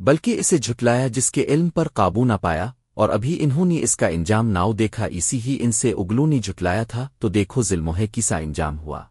بلکہ اسے جھٹلایا جس کے علم پر قابو نہ پایا، اور ابھی انہوں نے اس کا انجام ناؤ دیکھا، اسی ہی ان سے اگلو نے جھٹلایا تھا، تو دیکھو ذلموہے ہے کیسا انجام ہوا۔